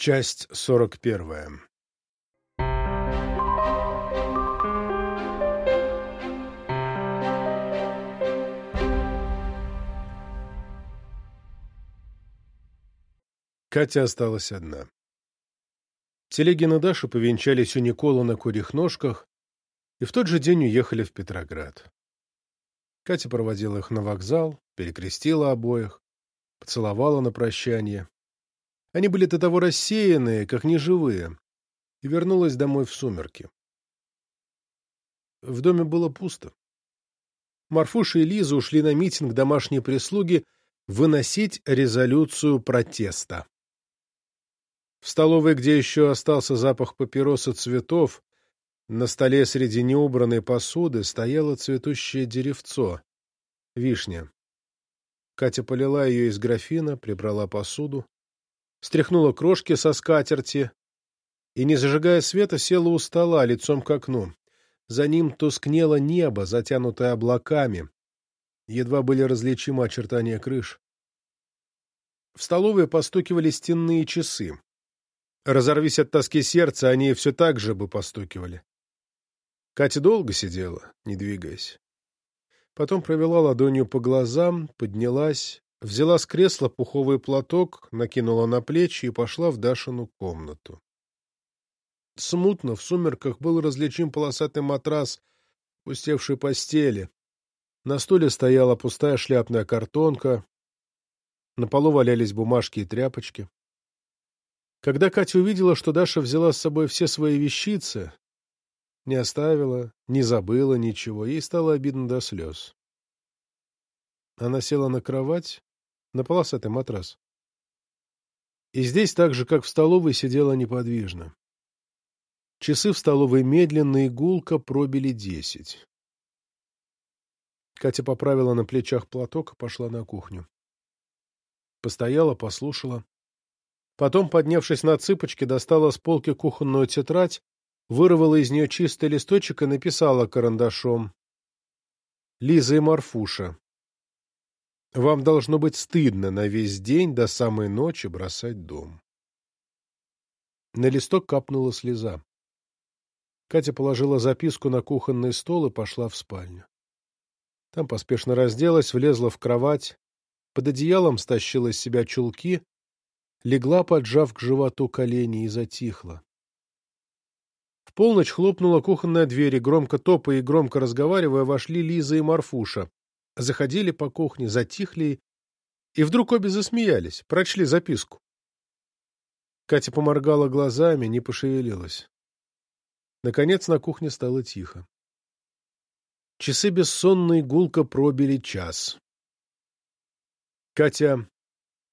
Часть сорок первая Катя осталась одна. Телегин и Даша повенчались у Никола на курьих ножках и в тот же день уехали в Петроград. Катя проводила их на вокзал, перекрестила обоих, поцеловала на прощание. Они были до того рассеянные, как неживые, и вернулась домой в сумерки. В доме было пусто. Марфуша и Лиза ушли на митинг домашней прислуги выносить резолюцию протеста. В столовой, где еще остался запах папирос и цветов, на столе среди неубранной посуды стояло цветущее деревцо — вишня. Катя полила ее из графина, прибрала посуду, стряхнула крошки со скатерти и, не зажигая света, села у стола, лицом к окну. За ним тускнело небо, затянутое облаками. Едва были различимы очертания крыш. В столовой постукивали стенные часы. Разорвись от тоски сердца, они все так же бы постукивали. Катя долго сидела, не двигаясь. Потом провела ладонью по глазам, поднялась, взяла с кресла пуховый платок, накинула на плечи и пошла в Дашину комнату. Смутно в сумерках был различим полосатый матрас пустевшей постели. На стуле стояла пустая шляпная картонка, на полу валялись бумажки и тряпочки. Когда Катя увидела, что Даша взяла с собой все свои вещицы, не оставила, не забыла ничего, ей стало обидно до слез. Она села на кровать, на полосатый матрас. И здесь, так же, как в столовой, сидела неподвижно. Часы в столовой медленно и гулко пробили десять. Катя поправила на плечах платок и пошла на кухню. Постояла, послушала. Потом, поднявшись на цыпочки, достала с полки кухонную тетрадь, вырвала из нее чистый листочек и написала карандашом. «Лиза и Марфуша, вам должно быть стыдно на весь день до самой ночи бросать дом». На листок капнула слеза. Катя положила записку на кухонный стол и пошла в спальню. Там поспешно разделась, влезла в кровать, под одеялом стащила с себя чулки, легла, поджав к животу колени, и затихла. В полночь хлопнула кухонная дверь, и громко топая и громко разговаривая, вошли Лиза и Марфуша. Заходили по кухне, затихли, и вдруг обе засмеялись, прочли записку. Катя поморгала глазами, не пошевелилась. Наконец на кухне стало тихо. Часы бессонной гулко пробили час. Катя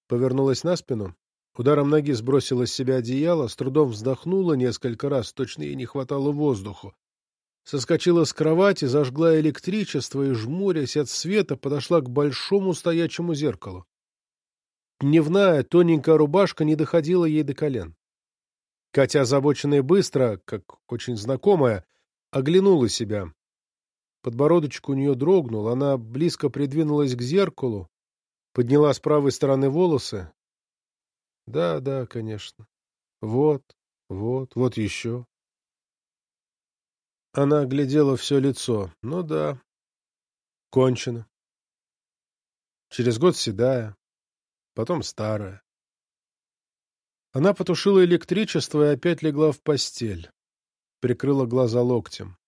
повернулась на спину, Ударом ноги сбросила с себя одеяло, с трудом вздохнула несколько раз, точно ей не хватало воздуху. Соскочила с кровати, зажгла электричество и, жмурясь от света, подошла к большому стоячему зеркалу. Дневная тоненькая рубашка не доходила ей до колен. Катя, озабоченная быстро, как очень знакомая, оглянула себя. Подбородочек у нее дрогнул, она близко придвинулась к зеркалу, подняла с правой стороны волосы, да, да, конечно. Вот, вот, вот еще. Она оглядела все лицо. Ну да, кончено. Через год седая, потом старая. Она потушила электричество и опять легла в постель. Прикрыла глаза локтем.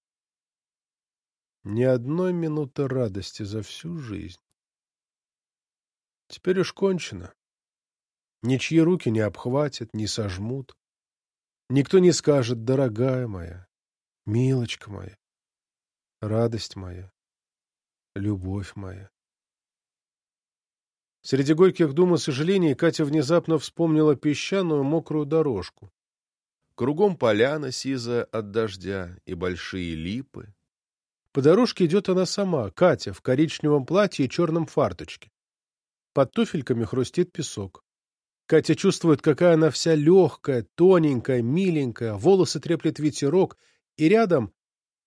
Ни одной минуты радости за всю жизнь. Теперь уж кончено. Ничьи руки не обхватят, не сожмут. Никто не скажет «дорогая моя», «милочка моя», «радость моя», «любовь моя». Среди горьких дум и сожалений Катя внезапно вспомнила песчаную мокрую дорожку. Кругом поляна сизая от дождя и большие липы. По дорожке идет она сама, Катя, в коричневом платье и черном фарточке. Под туфельками хрустит песок. Катя чувствует, какая она вся легкая, тоненькая, миленькая, волосы треплет ветерок, и рядом,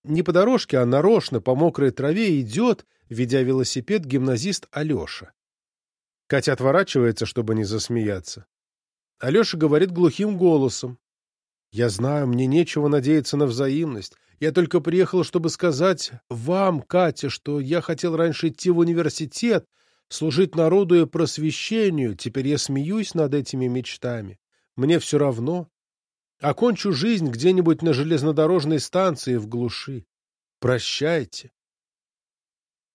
не по дорожке, а нарочно, по мокрой траве, идет, ведя велосипед, гимназист Алеша. Катя отворачивается, чтобы не засмеяться. Алеша говорит глухим голосом. «Я знаю, мне нечего надеяться на взаимность. Я только приехал, чтобы сказать вам, Катя, что я хотел раньше идти в университет, служить народу и просвещению. Теперь я смеюсь над этими мечтами. Мне все равно. Окончу жизнь где-нибудь на железнодорожной станции в глуши. Прощайте.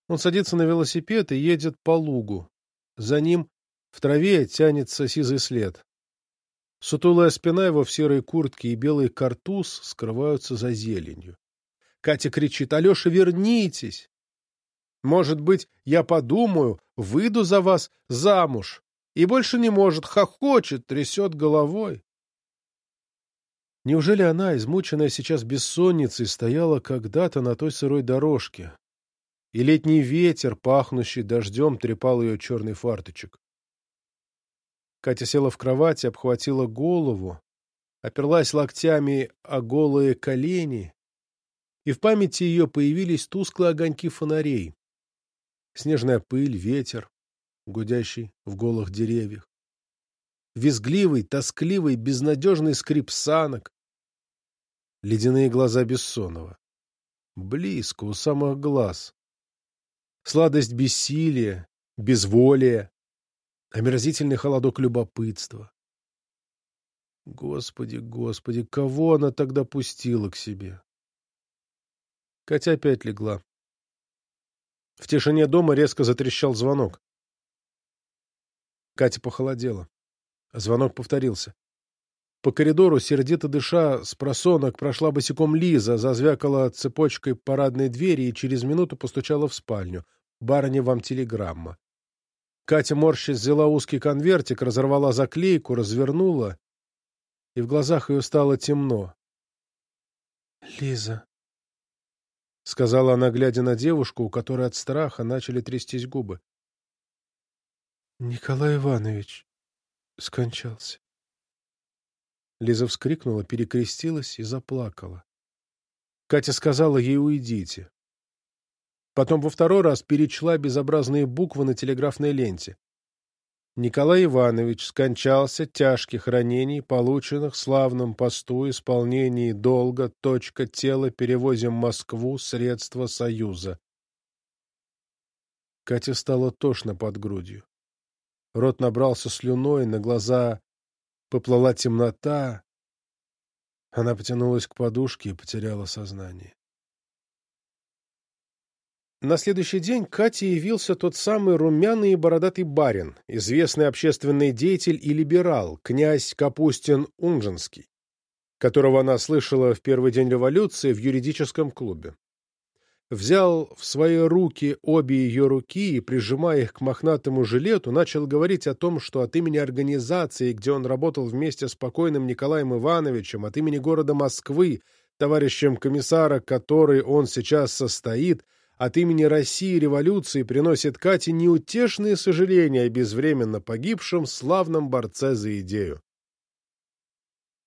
Он садится на велосипед и едет по лугу. За ним в траве тянется сизый след. Сутулая спина его в серой куртке и белый картуз скрываются за зеленью. Катя кричит «Алеша, вернитесь!» «Может быть, я подумаю, выйду за вас замуж!» И больше не может, хохочет, трясет головой. Неужели она, измученная сейчас бессонницей, стояла когда-то на той сырой дорожке, и летний ветер, пахнущий дождем, трепал ее черный фарточек? Катя села в кровати, обхватила голову, оперлась локтями о голые колени, и в памяти ее появились тусклые огоньки фонарей. Снежная пыль, ветер, гудящий в голых деревьях. Визгливый, тоскливый, безнадежный скрип санок. Ледяные глаза Бессонова. Близко, у самых глаз. Сладость бессилия, безволия, омерзительный холодок любопытства. Господи, господи, кого она тогда пустила к себе? Катя опять легла. В тишине дома резко затрещал звонок. Катя похолодела. Звонок повторился. По коридору, сердито дыша, с просонок прошла босиком Лиза, зазвякала цепочкой парадной двери и через минуту постучала в спальню. «Барыня, вам телеграмма». Катя морщись взяла узкий конвертик, разорвала заклейку, развернула, и в глазах ее стало темно. «Лиза», — сказала она, глядя на девушку, у которой от страха начали трястись губы. «Николай Иванович скончался». Лиза вскрикнула, перекрестилась и заплакала. Катя сказала ей «Уйдите». Потом во второй раз перечла безобразные буквы на телеграфной ленте. Николай Иванович скончался тяжких ранений, полученных в славном посту исполнении долга, точка, тело перевозим Москву, средства Союза. Кате стало тошно под грудью. Рот набрался слюной, на глаза поплыла темнота. Она потянулась к подушке и потеряла сознание. На следующий день Кате явился тот самый румяный и бородатый барин, известный общественный деятель и либерал, князь Капустин-Унженский, которого она слышала в первый день революции в юридическом клубе. Взял в свои руки обе ее руки и, прижимая их к мохнатому жилету, начал говорить о том, что от имени организации, где он работал вместе с покойным Николаем Ивановичем, от имени города Москвы, товарищем комиссара, который он сейчас состоит, от имени России революции приносит Кате неутешные сожаления о безвременно погибшем славном борце за идею.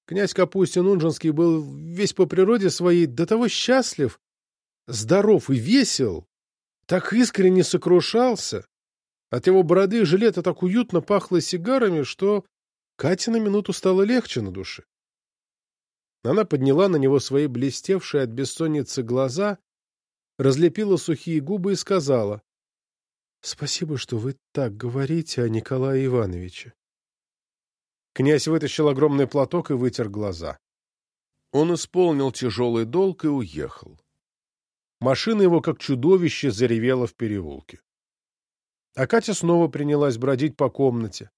Князь Капустин-Унжинский был весь по природе своей до того счастлив, здоров и весел, так искренне сокрушался. От его бороды и жилета так уютно пахло сигарами, что Кате на минуту стало легче на душе. Она подняла на него свои блестевшие от бессонницы глаза разлепила сухие губы и сказала, «Спасибо, что вы так говорите о Николае Ивановиче». Князь вытащил огромный платок и вытер глаза. Он исполнил тяжелый долг и уехал. Машина его, как чудовище, заревела в переулке. А Катя снова принялась бродить по комнате.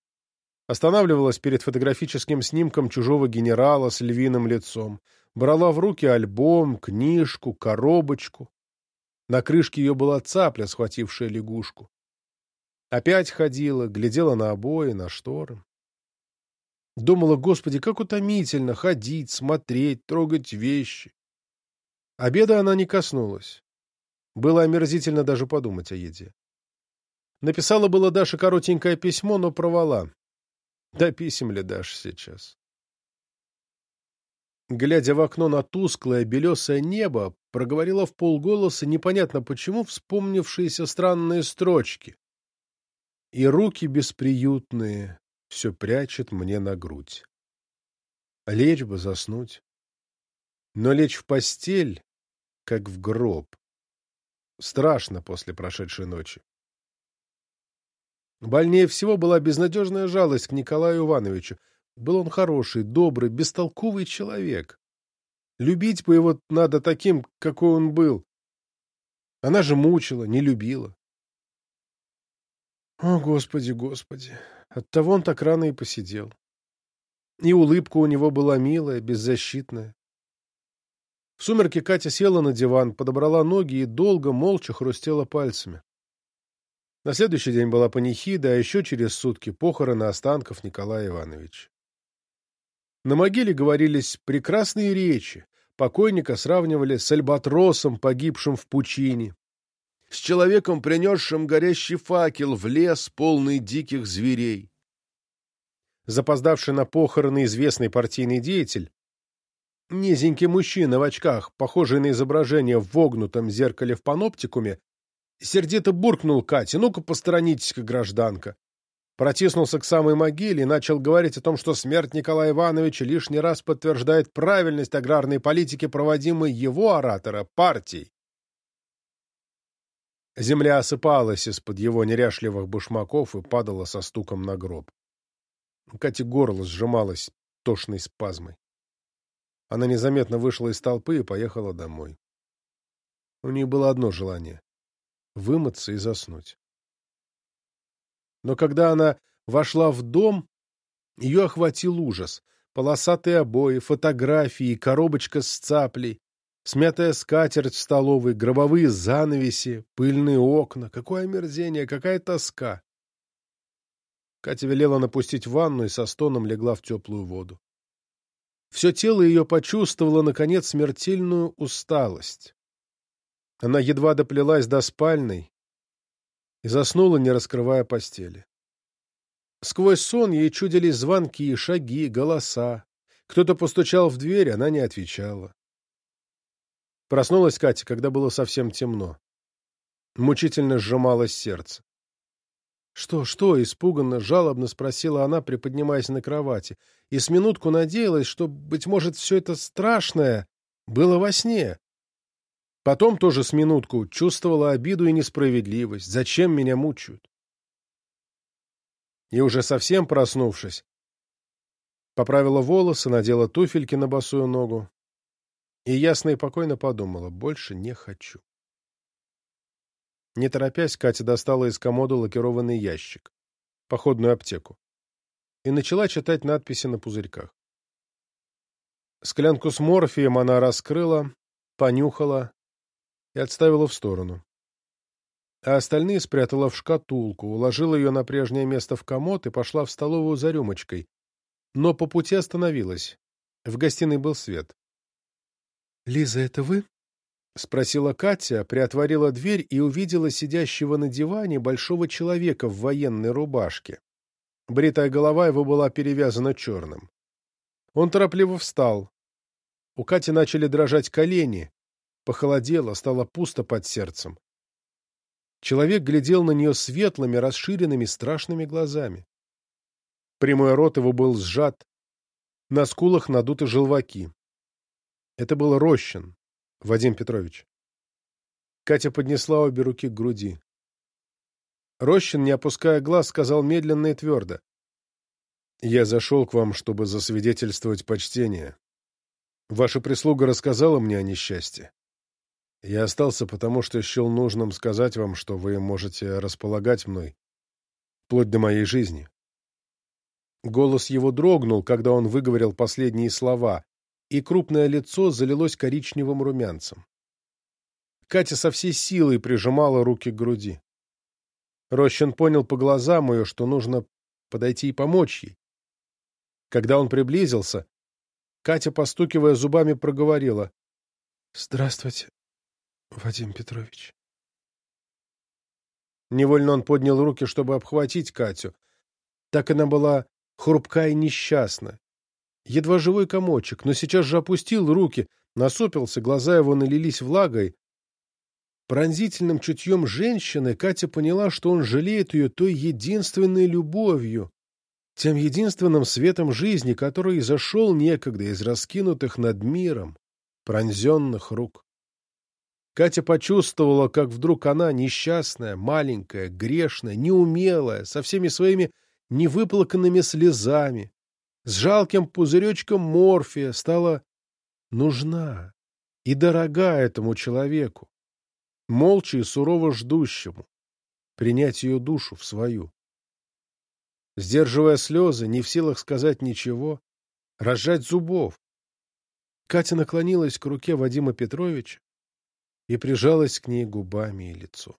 Останавливалась перед фотографическим снимком чужого генерала с львиным лицом. Брала в руки альбом, книжку, коробочку. На крышке ее была цапля, схватившая лягушку. Опять ходила, глядела на обои, на шторы. Думала, господи, как утомительно ходить, смотреть, трогать вещи. Обеда она не коснулась. Было омерзительно даже подумать о еде. Написала было Даша коротенькое письмо, но провала. Да писем ли Даша сейчас? глядя в окно на тусклое белесое небо, проговорила в полголоса непонятно почему вспомнившиеся странные строчки. И руки бесприютные все прячет мне на грудь. Лечь бы, заснуть. Но лечь в постель, как в гроб. Страшно после прошедшей ночи. Больнее всего была безнадежная жалость к Николаю Ивановичу. Был он хороший, добрый, бестолковый человек. Любить бы его надо таким, какой он был. Она же мучила, не любила. О, Господи, Господи! Оттого он так рано и посидел. И улыбка у него была милая, беззащитная. В сумерки Катя села на диван, подобрала ноги и долго, молча хрустела пальцами. На следующий день была панихида, а еще через сутки похороны останков Николая Ивановича. На могиле говорились прекрасные речи. Покойника сравнивали с альбатросом, погибшим в пучине, с человеком, принесшим горящий факел в лес, полный диких зверей. Запоздавший на похороны известный партийный деятель, низенький мужчина в очках, похожий на изображение в вогнутом зеркале в паноптикуме, Сердито буркнул Кате. «Ну-ка, посторонитесь-ка, гражданка!» Протиснулся к самой могиле и начал говорить о том, что смерть Николая Ивановича лишний раз подтверждает правильность аграрной политики, проводимой его оратора, партией. Земля осыпалась из-под его неряшливых башмаков и падала со стуком на гроб. У Кати горло сжималось тошной спазмой. Она незаметно вышла из толпы и поехала домой. У нее было одно желание вымыться и заснуть. Но когда она вошла в дом, ее охватил ужас. Полосатые обои, фотографии, коробочка с цаплей, смятая скатерть в столовой, гробовые занавеси, пыльные окна. Какое омерзение, какая тоска! Катя велела напустить ванну и со стоном легла в теплую воду. Все тело ее почувствовало, наконец, смертельную усталость. Она едва доплелась до спальной и заснула, не раскрывая постели. Сквозь сон ей чудились звонки, шаги, голоса. Кто-то постучал в дверь, она не отвечала. Проснулась Катя, когда было совсем темно. Мучительно сжималось сердце. «Что, что?» — испуганно, жалобно спросила она, приподнимаясь на кровати, и с минутку надеялась, что, быть может, все это страшное было во сне. Потом тоже с минутку чувствовала обиду и несправедливость. Зачем меня мучают? И уже совсем проснувшись, поправила волосы, надела туфельки на босую ногу и ясно и покойно подумала, больше не хочу. Не торопясь, Катя достала из комода лакированный ящик, походную аптеку, и начала читать надписи на пузырьках. Склянку с морфием она раскрыла, понюхала, и отставила в сторону. А остальные спрятала в шкатулку, уложила ее на прежнее место в комод и пошла в столовую за рюмочкой. Но по пути остановилась. В гостиной был свет. — Лиза, это вы? — спросила Катя, приотворила дверь и увидела сидящего на диване большого человека в военной рубашке. Бритая голова его была перевязана черным. Он торопливо встал. У Кати начали дрожать колени, Похолодело, стало пусто под сердцем. Человек глядел на нее светлыми, расширенными, страшными глазами. Прямой рот его был сжат, на скулах надуты желваки. Это был Рощин, Вадим Петрович. Катя поднесла обе руки к груди. Рощин, не опуская глаз, сказал медленно и твердо. «Я зашел к вам, чтобы засвидетельствовать почтение. Ваша прислуга рассказала мне о несчастье. Я остался, потому что счел нужным сказать вам, что вы можете располагать мной, вплоть до моей жизни. Голос его дрогнул, когда он выговорил последние слова, и крупное лицо залилось коричневым румянцем. Катя со всей силой прижимала руки к груди. Рощин понял по глазам ее, что нужно подойти и помочь ей. Когда он приблизился, Катя, постукивая зубами, проговорила. — Здравствуйте, Вадим Петрович. Невольно он поднял руки, чтобы обхватить Катю. Так она была хрупка и несчастна. Едва живой комочек, но сейчас же опустил руки, насупился, глаза его налились влагой. Пронзительным чутьем женщины Катя поняла, что он жалеет ее той единственной любовью, тем единственным светом жизни, который изошел некогда из раскинутых над миром, пронзенных рук. Катя почувствовала, как вдруг она, несчастная, маленькая, грешная, неумелая, со всеми своими невыплаканными слезами, с жалким пузыречком морфия, стала нужна и дорога этому человеку, молча и сурово ждущему, принять ее душу в свою. Сдерживая слезы, не в силах сказать ничего, разжать зубов, Катя наклонилась к руке Вадима Петровича и прижалась к ней губами и лицом.